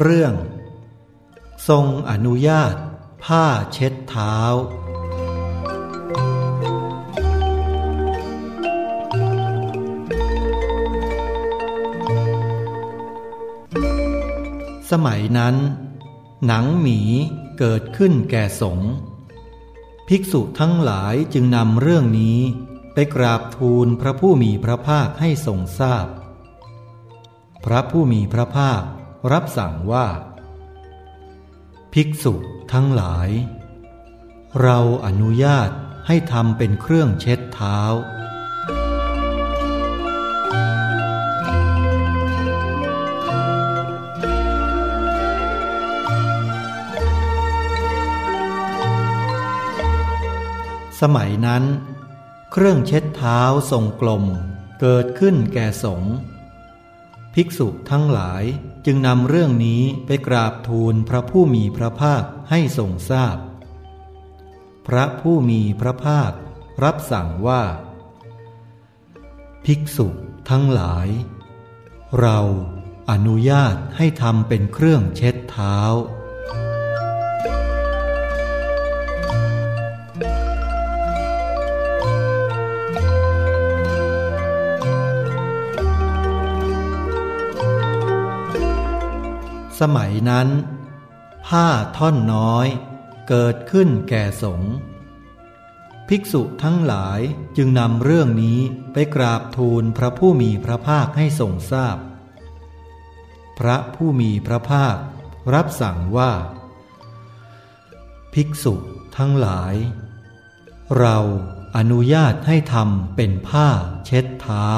เรื่อง ทรงอนุญาต ผ้าเช็ดเท้า สมัยนั้น หนังหมีเกิดขึ้นแก่สงฆ์ภิกษุทั้งหลายจึงนำเรื่องนี้ไปกราบทูลพระผู้มีพระภาคให้ทรงทราบพพระผู้มีพระภาค รับสั่งว่า ภิกษุทั้งหลาย เราอนุญาตให้ทำเป็นเครื่องเช็ดเท้า สมัยนั้น เครื่องเช็ดเท้าทรงกลมเกิดขึ้นแก่สงฆ์ภิกษุทั้งหลาย จึงนำเรื่องนี้ไปกราบทูลพระผู้มีพระภาคให้ทรงทราบพพระผู้มีพระภาครับสั่งว่า ภิกษุทั้งหลาย เราอนุญาตให้ทำเป็นเครื่องเช็ดเท้า สมัยนั้น ผ้าท่อนน้อยเกิดขึ้นแก่สงฆ์ภิกษุทั้งหลายจึงนำเรื่องนี้ไปกราบทูลพระผู้มีพระภาคให้ทรงทราบพพระผู้มีพระภาครับสั่งว่า ภิกษุทั้งหลาย เราอนุญาตให้ทำเป็นผ้าเช็ดเท้า